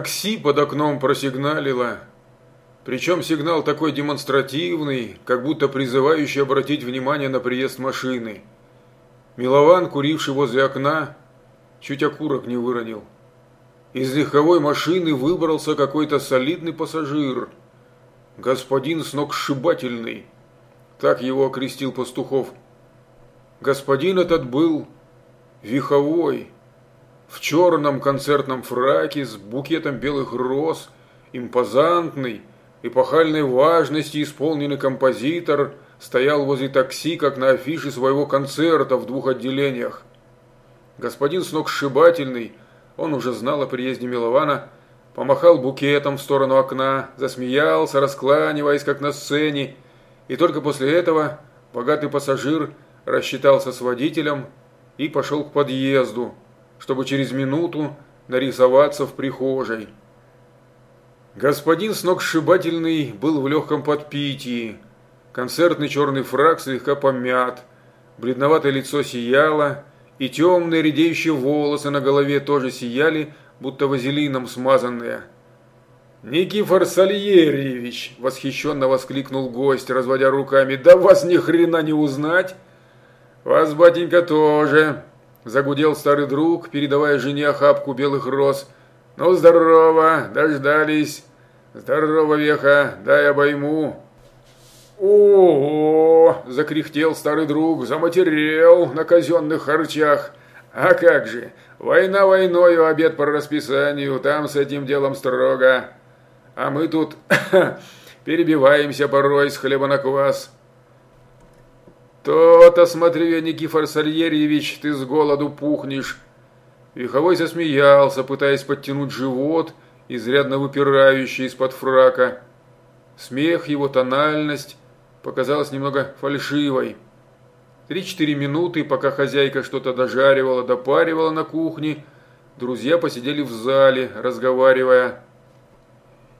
Такси под окном просигналило. Причем сигнал такой демонстративный, как будто призывающий обратить внимание на приезд машины. Милован, куривший возле окна, чуть окурок не выронил. Из легковой машины выбрался какой-то солидный пассажир. Господин сногсшибательный. Так его окрестил Пастухов. Господин этот был виховой, в черном концертном фраке с букетом белых роз, импозантный, эпохальной важности исполненный композитор стоял возле такси, как на афише своего концерта в двух отделениях. Господин сногсшибательный, он уже знал о приезде Милована, помахал букетом в сторону окна, засмеялся, раскланиваясь, как на сцене, и только после этого богатый пассажир рассчитался с водителем и пошел к подъезду, чтобы через минуту нарисоваться в прихожей. Господин сногсшибательный был в легком подпитии. Концертный черный фраг слегка помят, бледноватое лицо сияло, и темные редеющие волосы на голове тоже сияли, будто вазелином смазанные. «Никифор Сальерьевич!» – восхищенно воскликнул гость, разводя руками. «Да вас ни хрена не узнать!» «Вас, батенька, тоже!» – загудел старый друг, передавая жене охапку белых роз. «Ну, здорово! Дождались! Здорово, веха! Дай обойму!» «Ого!» – закряхтел старый друг, заматерел на казенных харчах. «А как же! Война войною, обед по расписанию, там с этим делом строго. А мы тут перебиваемся порой с хлеба на квас». «То-то, смотри, Никифор Сальерьевич, ты с голоду пухнешь». Виховой засмеялся, пытаясь подтянуть живот, изрядно выпирающий из-под фрака. Смех, его тональность показалась немного фальшивой. Три-четыре минуты, пока хозяйка что-то дожаривала, допаривала на кухне, друзья посидели в зале, разговаривая.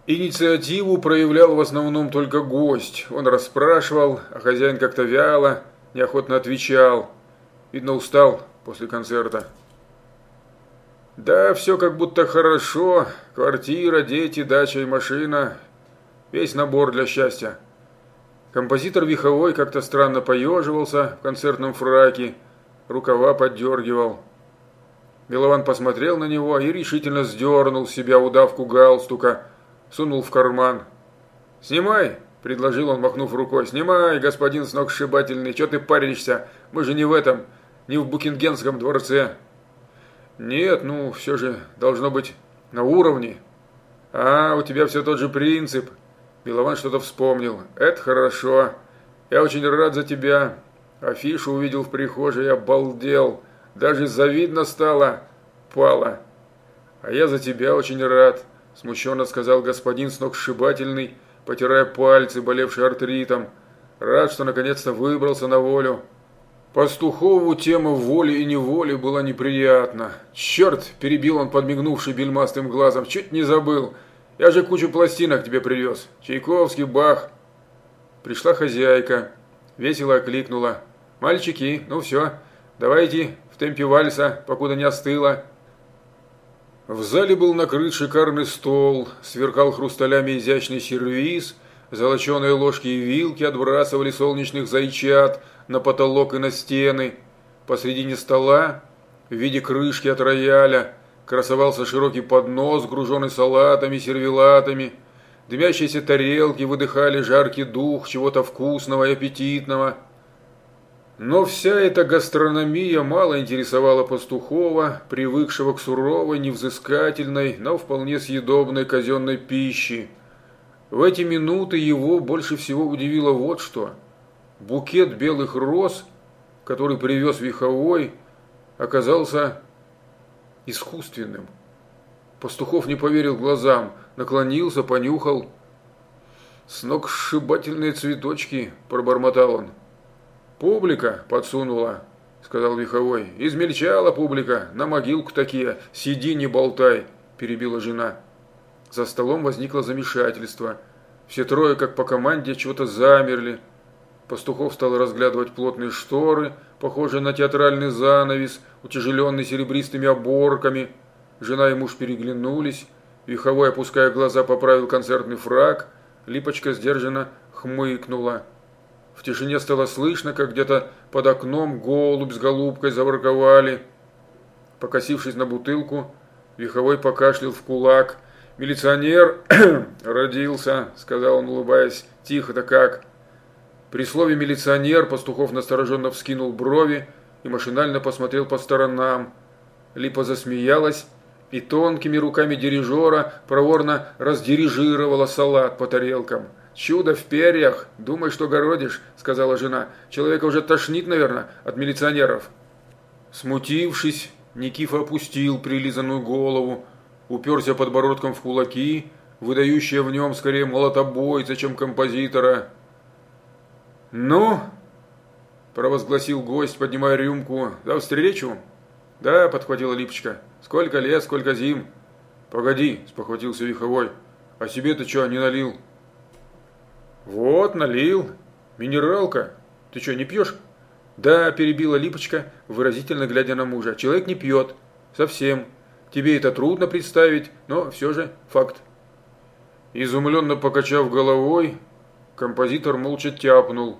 Инициативу проявлял в основном только гость. Он расспрашивал, а хозяин как-то вяло, неохотно отвечал. Видно, устал после концерта. Да, все как будто хорошо. Квартира, дети, дача и машина. Весь набор для счастья. Композитор Виховой как-то странно поеживался в концертном фраке, рукава поддергивал. Милован посмотрел на него и решительно сдернул с себя удавку галстука, сунул в карман. «Снимай!» – предложил он, махнув рукой. «Снимай, господин сногсшибательный, что ты паришься? Мы же не в этом, не в Букингенском дворце». «Нет, ну, все же должно быть на уровне». «А, у тебя все тот же принцип», Милован что-то вспомнил. «Это хорошо. Я очень рад за тебя. Афишу увидел в прихожей обалдел. Даже завидно стало. Пало. А я за тебя очень рад», – смущенно сказал господин сногсшибательный, потирая пальцы, болевшие артритом. «Рад, что наконец-то выбрался на волю». Пастухову тема воли и неволи была неприятна. «Черт!» – перебил он подмигнувший бельмастым глазом. «Чуть не забыл». Я же кучу пластинок тебе привез. Чайковский, Бах. Пришла хозяйка, весело окликнула. Мальчики, ну все, давайте в темпе вальса, покуда не остыло. В зале был накрыт шикарный стол, сверкал хрусталями изящный сервиз, золоченые ложки и вилки отбрасывали солнечных зайчат на потолок и на стены. Посредине стола, в виде крышки от рояля, красовался широкий поднос, груженный салатами, сервелатами. Дымящиеся тарелки выдыхали жаркий дух чего-то вкусного и аппетитного. Но вся эта гастрономия мало интересовала пастухова, привыкшего к суровой, невзыскательной, но вполне съедобной казенной пище. В эти минуты его больше всего удивило вот что. Букет белых роз, который привез Виховой, оказался искусственным. Пастухов не поверил глазам, наклонился, понюхал. «С ног сшибательные цветочки», – пробормотал он. «Публика подсунула», – сказал Виховой. «Измельчала публика, на могилку такие, сиди, не болтай», – перебила жена. За столом возникло замешательство. Все трое, как по команде, чего-то замерли. Пастухов стал разглядывать плотные шторы, похожие на театральный занавес, утяжеленный серебристыми оборками. Жена и муж переглянулись, Виховой, опуская глаза, поправил концертный фраг. Липочка сдержанно хмыкнула. В тишине стало слышно, как где-то под окном голубь с голубкой заворковали. Покосившись на бутылку, Виховой покашлял в кулак. «Милиционер родился», — сказал он, улыбаясь. «Тихо-то как?» При слове «милиционер» Пастухов настороженно вскинул брови и машинально посмотрел по сторонам. Липа засмеялась и тонкими руками дирижера проворно раздирижировала салат по тарелкам. «Чудо в перьях! Думай, что городишь», — сказала жена. «Человека уже тошнит, наверное, от милиционеров». Смутившись, Никифа опустил прилизанную голову, уперся подбородком в кулаки, выдающие в нем скорее молотобойца, чем композитора. «Ну?» – провозгласил гость, поднимая рюмку. «За встречу?» «Да», – подхватила Липочка. «Сколько лет, сколько зим?» «Погоди», – спохватился Виховой. «А себе ты что, не налил?» «Вот, налил. Минералка. Ты что, не пьешь?» «Да», – перебила Липочка, выразительно глядя на мужа. «Человек не пьет. Совсем. Тебе это трудно представить, но все же факт». Изумленно покачав головой, композитор молча тяпнул.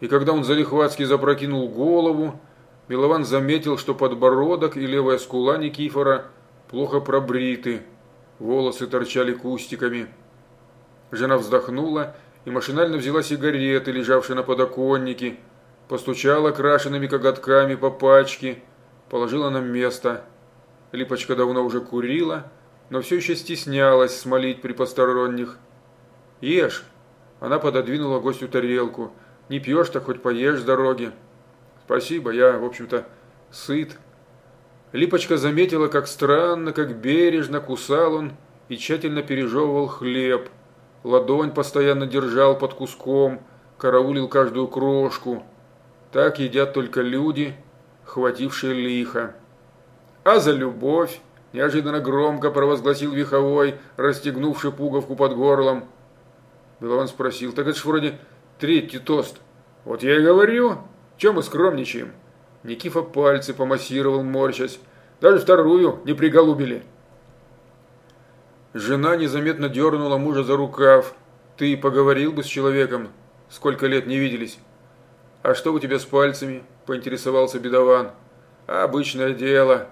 И когда он залихватски запрокинул голову, Милован заметил, что подбородок и левая скула Никифора плохо пробриты, волосы торчали кустиками. Жена вздохнула и машинально взяла сигареты, лежавшие на подоконнике, постучала крашенными коготками по пачке, положила на место. Липочка давно уже курила, но все еще стеснялась смолить при посторонних. «Ешь!» Она пододвинула гостю тарелку. «Не пьешь, так хоть поешь с дороги». «Спасибо, я, в общем-то, сыт». Липочка заметила, как странно, как бережно кусал он и тщательно пережевывал хлеб. Ладонь постоянно держал под куском, караулил каждую крошку. Так едят только люди, хватившие лихо. А за любовь, неожиданно громко провозгласил Виховой, расстегнувший пуговку под горлом. Белован спросил, так это ж вроде третий тост. Вот я и говорю, чем мы скромничаем? Никифа пальцы помассировал, морщась. Даже вторую не приголубили. Жена незаметно дернула мужа за рукав. Ты поговорил бы с человеком, сколько лет не виделись. «А что у тебя с пальцами?» – поинтересовался бедован. «Обычное дело».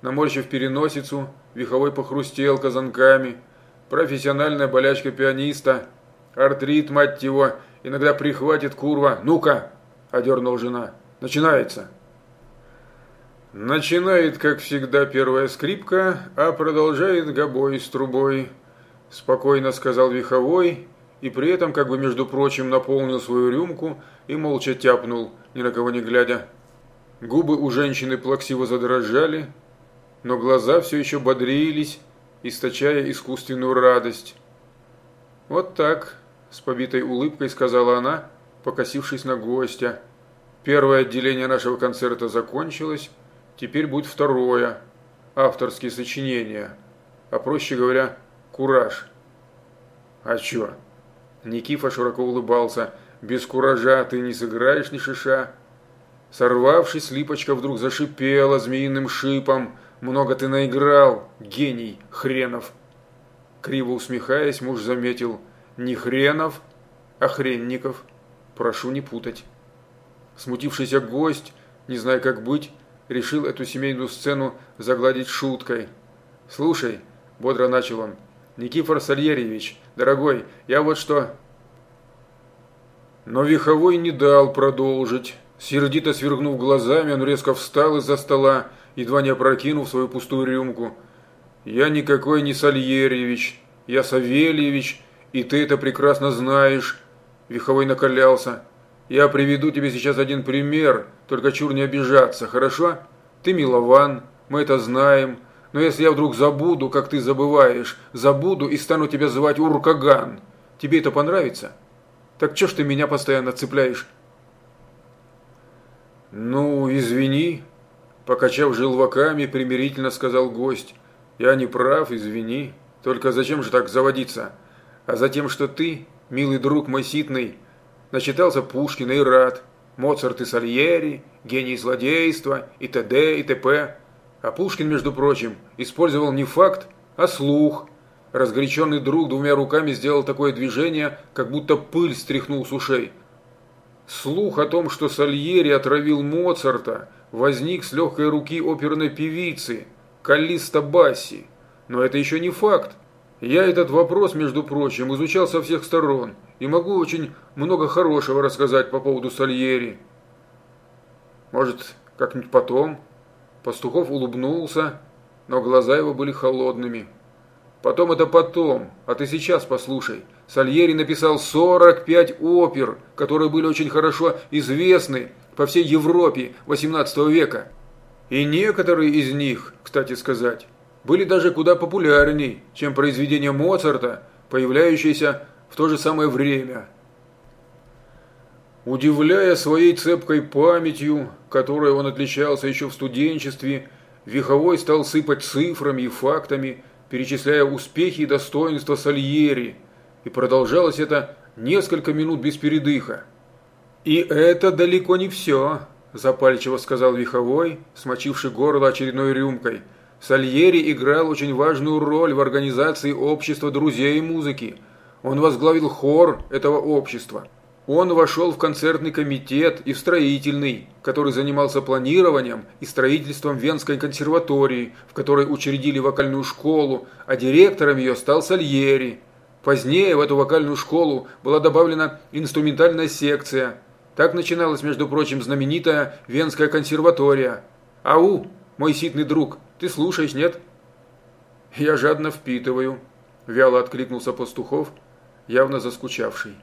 Наморщив переносицу, Виховой похрустел казанками. Профессиональная болячка пианиста. Артрит, мать его, иногда прихватит курва. «Ну-ка!» – одернул жена. «Начинается!» Начинает, как всегда, первая скрипка, а продолжает гобой с трубой. Спокойно сказал Виховой и при этом, как бы между прочим, наполнил свою рюмку и молча тяпнул, ни на кого не глядя. Губы у женщины плаксиво задрожали, но глаза все еще бодрились, источая искусственную радость. «Вот так», – с побитой улыбкой сказала она, покосившись на гостя. «Первое отделение нашего концерта закончилось, теперь будет второе, авторские сочинения, а проще говоря, кураж». «А чё?» Никифа широко улыбался. «Без куража ты не сыграешь ни шиша». Сорвавшись, Липочка вдруг зашипела змеиным шипом. «Много ты наиграл, гений хренов!» Криво усмехаясь, муж заметил. «Не хренов, а хренников. Прошу не путать». Смутившийся гость, не зная как быть, решил эту семейную сцену загладить шуткой. «Слушай», – бодро начал он, – «Никифор Сальерьевич, Дорогой, я вот что...» Но Виховой не дал продолжить. Сердито свергнув глазами, он резко встал из-за стола, едва не опрокинув свою пустую рюмку. «Я никакой не Сальерьевич, я Савельевич, и ты это прекрасно знаешь», – Виховой накалялся. «Я приведу тебе сейчас один пример, только чур не обижаться, хорошо? Ты милован, мы это знаем, но если я вдруг забуду, как ты забываешь, забуду и стану тебя звать Уркаган, тебе это понравится? Так что ж ты меня постоянно цепляешь? Ну, извини, покачав желваками, примирительно сказал гость. Я не прав, извини. Только зачем же так заводиться? А за тем, что ты, милый друг мой ситный, начитался Пушкина и Рад, Моцарт и Сальери, гений злодейства и т.д. и т.п. А Пушкин, между прочим, использовал не факт, А слух? Разгоряченный друг двумя руками сделал такое движение, как будто пыль стряхнул с ушей. Слух о том, что Сальери отравил Моцарта, возник с легкой руки оперной певицы Каллиста Басси. Но это еще не факт. Я этот вопрос, между прочим, изучал со всех сторон и могу очень много хорошего рассказать по поводу Сальери. Может, как-нибудь потом? Пастухов улыбнулся, но глаза его были холодными. Потом это потом, а ты сейчас послушай. Сальери написал 45 опер, которые были очень хорошо известны по всей Европе XVIII века. И некоторые из них, кстати сказать, были даже куда популярней, чем произведения Моцарта, появляющиеся в то же самое время. Удивляя своей цепкой памятью, которой он отличался еще в студенчестве, Виховой стал сыпать цифрами и фактами, перечисляя успехи и достоинства Сальери, и продолжалось это несколько минут без передыха. «И это далеко не все», – запальчиво сказал Виховой, смочивший горло очередной рюмкой. «Сальери играл очень важную роль в организации общества друзей музыки. Он возглавил хор этого общества». Он вошел в концертный комитет и в строительный, который занимался планированием и строительством Венской консерватории, в которой учредили вокальную школу, а директором ее стал Сальери. Позднее в эту вокальную школу была добавлена инструментальная секция. Так начиналась, между прочим, знаменитая Венская консерватория. «Ау, мой ситный друг, ты слушаешь, нет?» «Я жадно впитываю», – вяло откликнулся Пастухов, явно заскучавший.